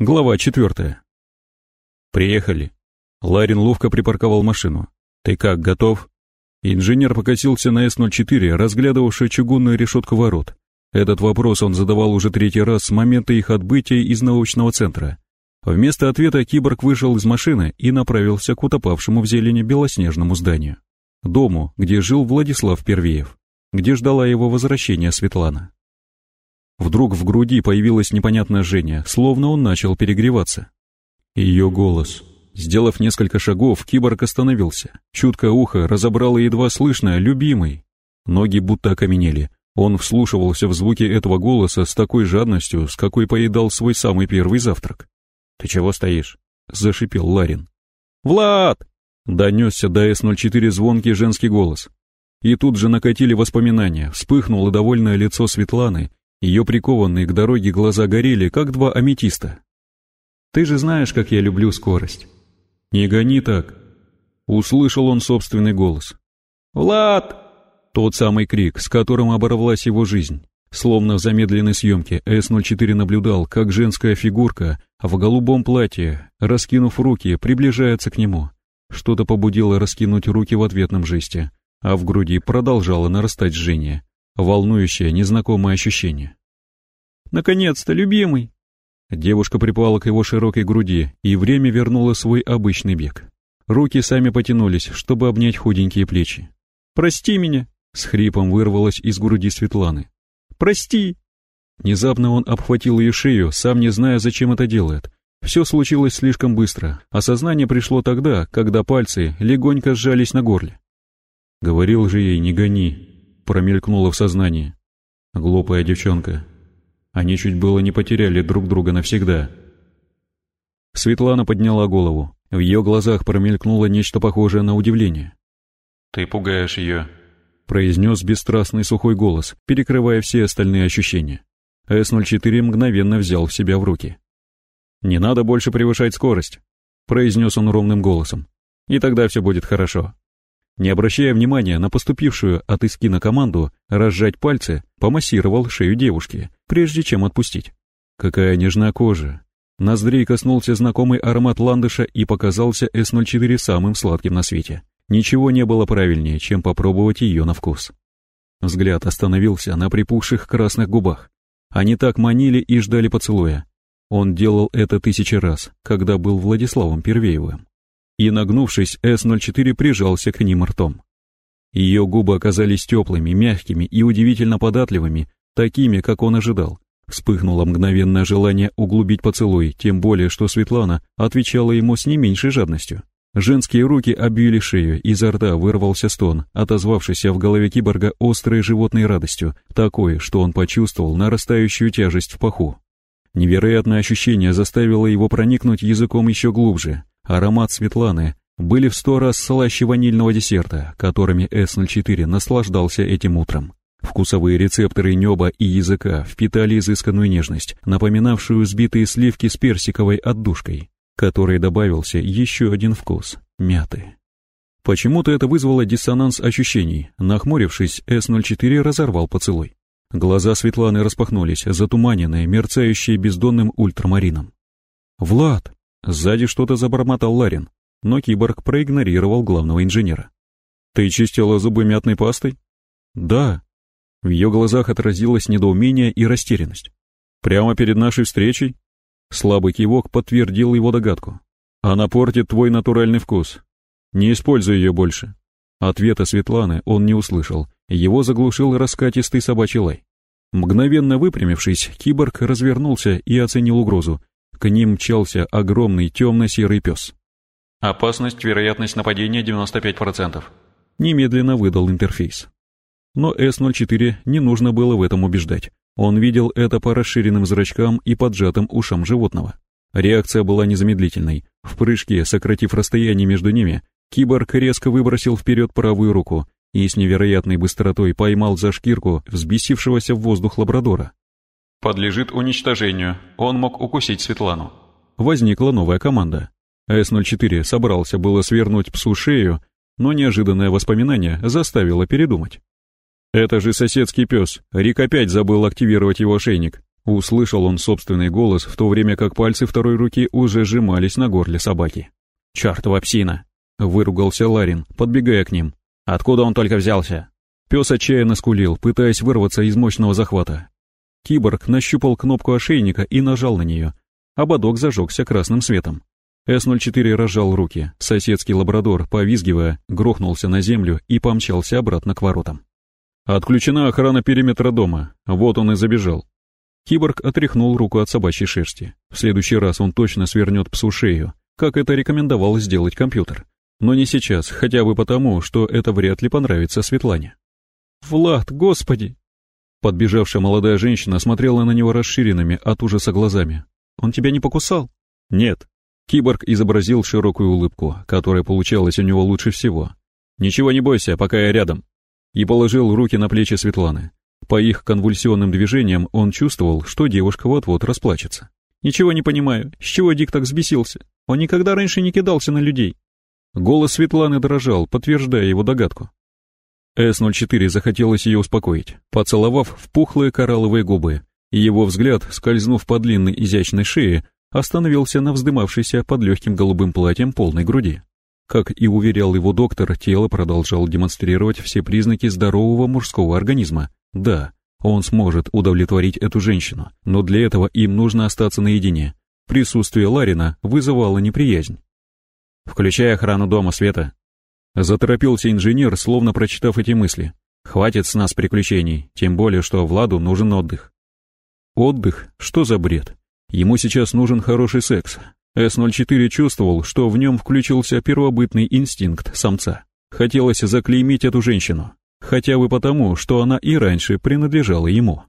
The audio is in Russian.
Глава четвертая. Приехали. Ларин ловко припарковал машину. Ты как, готов? Инженер покатился на С-04, разглядывавший чугунную решетку ворот. Этот вопрос он задавал уже третий раз с момента их отбытия из научного центра. Вместо ответа киборг вышел из машины и направился к утопавшему в зелени белоснежному зданию. Дому, где жил Владислав Первеев, где ждала его возвращения Светлана. Вдруг в груди появилось непонятное жжение, словно он начал перегреваться. Ее голос. Сделав несколько шагов, киборг остановился. Чуткое ухо разобрало едва слышное «любимый». Ноги будто окаменели. Он вслушивался в звуки этого голоса с такой жадностью, с какой поедал свой самый первый завтрак. «Ты чего стоишь?» — зашипел Ларин. «Влад!» — донесся до С-04 звонкий женский голос. И тут же накатили воспоминания, вспыхнуло довольное лицо Светланы, ее прикованные к дороге глаза горели, как два аметиста. «Ты же знаешь, как я люблю скорость». «Не гони так!» Услышал он собственный голос. «Влад!» Тот самый крик, с которым оборвалась его жизнь. Словно в замедленной съемке С-04 наблюдал, как женская фигурка в голубом платье, раскинув руки, приближается к нему. Что-то побудило раскинуть руки в ответном жесте, а в груди продолжало нарастать жжение волнующее, незнакомое ощущение. «Наконец-то, любимый!» Девушка припала к его широкой груди, и время вернуло свой обычный бег. Руки сами потянулись, чтобы обнять худенькие плечи. «Прости меня!» — с хрипом вырвалось из груди Светланы. «Прости!» Внезапно он обхватил ее шею, сам не зная, зачем это делает. Все случилось слишком быстро. Осознание пришло тогда, когда пальцы легонько сжались на горле. Говорил же ей, не гони, промелькнуло в сознании. Глупая девчонка. Они чуть было не потеряли друг друга навсегда. Светлана подняла голову. В ее глазах промелькнуло нечто похожее на удивление. «Ты пугаешь ее», — произнес бесстрастный сухой голос, перекрывая все остальные ощущения. С-04 мгновенно взял в себя в руки. «Не надо больше превышать скорость», — произнес он ровным голосом. «И тогда все будет хорошо». Не обращая внимания на поступившую от Искина команду разжать пальцы, помассировал шею девушки, прежде чем отпустить. Какая нежная кожа. Ноздрей коснулся знакомый аромат ландыша и показался С-04 самым сладким на свете. Ничего не было правильнее, чем попробовать ее на вкус. Взгляд остановился на припухших красных губах. Они так манили и ждали поцелуя. Он делал это тысячи раз, когда был Владиславом Первеевым и, нагнувшись, С-04 прижался к ним ртом. Ее губы оказались теплыми, мягкими и удивительно податливыми, такими, как он ожидал. Вспыхнуло мгновенное желание углубить поцелуй, тем более, что Светлана отвечала ему с не меньшей жадностью. Женские руки обвили шею, изо рта вырвался стон, отозвавшийся в голове киборга острой животной радостью, такой, что он почувствовал нарастающую тяжесть в паху. Невероятное ощущение заставило его проникнуть языком еще глубже, аромат Светланы были в сто раз слаще ванильного десерта, которыми С-04 наслаждался этим утром. Вкусовые рецепторы неба и языка впитали изысканную нежность, напоминавшую сбитые сливки с персиковой отдушкой, которой добавился еще один вкус — мяты. Почему-то это вызвало диссонанс ощущений. Нахмурившись, С-04 разорвал поцелуй. Глаза Светланы распахнулись, затуманенные, мерцающие бездонным ультрамарином. «Влад!» Сзади что-то забормотал Ларин, но киборг проигнорировал главного инженера. «Ты чистила зубы мятной пастой?» «Да». В ее глазах отразилось недоумение и растерянность. «Прямо перед нашей встречей?» Слабый кивок подтвердил его догадку. «Она портит твой натуральный вкус. Не используй ее больше». Ответа Светланы он не услышал, его заглушил раскатистый собачий лай. Мгновенно выпрямившись, киборг развернулся и оценил угрозу, к ним мчался огромный темно-серый пес. «Опасность, вероятность нападения 95%. Немедленно выдал интерфейс. Но С-04 не нужно было в этом убеждать. Он видел это по расширенным зрачкам и поджатым ушам животного. Реакция была незамедлительной. В прыжке, сократив расстояние между ними, киборг резко выбросил вперед правую руку и с невероятной быстротой поймал за шкирку взбесившегося в воздух лабрадора. Подлежит уничтожению. Он мог укусить Светлану. Возникла новая команда. С-04 собрался было свернуть псу шею, но неожиданное воспоминание заставило передумать. «Это же соседский пес. Рик опять забыл активировать его ошейник. Услышал он собственный голос, в то время как пальцы второй руки уже сжимались на горле собаки. «Чёртова псина!» — выругался Ларин, подбегая к ним. «Откуда он только взялся?» Пес отчаянно скулил, пытаясь вырваться из мощного захвата. Киборг нащупал кнопку ошейника и нажал на нее. Ободок зажегся красным светом. С-04 разжал руки. Соседский лабрадор, повизгивая, грохнулся на землю и помчался обратно к воротам. Отключена охрана периметра дома. Вот он и забежал. Киборг отряхнул руку от собачьей шерсти. В следующий раз он точно свернет псу шею, как это рекомендовал сделать компьютер. Но не сейчас, хотя бы потому, что это вряд ли понравится Светлане. «Влад, господи!» Подбежавшая молодая женщина смотрела на него расширенными от ужаса глазами. «Он тебя не покусал?» «Нет». Киборг изобразил широкую улыбку, которая получалась у него лучше всего. «Ничего не бойся, пока я рядом». И положил руки на плечи Светланы. По их конвульсионным движениям он чувствовал, что девушка вот-вот расплачется. «Ничего не понимаю, с чего Дик так взбесился? Он никогда раньше не кидался на людей». Голос Светланы дрожал, подтверждая его догадку. С-04 захотелось ее успокоить, поцеловав в пухлые коралловые губы, его взгляд, скользнув по длинной изящной шее, остановился на вздымавшейся под легким голубым платьем полной груди. Как и уверял его доктор, тело продолжало демонстрировать все признаки здорового мужского организма, да, он сможет удовлетворить эту женщину, но для этого им нужно остаться наедине. Присутствие Ларина вызывало неприязнь. «Включай охрану дома, Света!» Заторопился инженер, словно прочитав эти мысли. «Хватит с нас приключений, тем более, что Владу нужен отдых». «Отдых? Что за бред? Ему сейчас нужен хороший секс». С-04 чувствовал, что в нем включился первобытный инстинкт самца. Хотелось заклеймить эту женщину, хотя бы потому, что она и раньше принадлежала ему.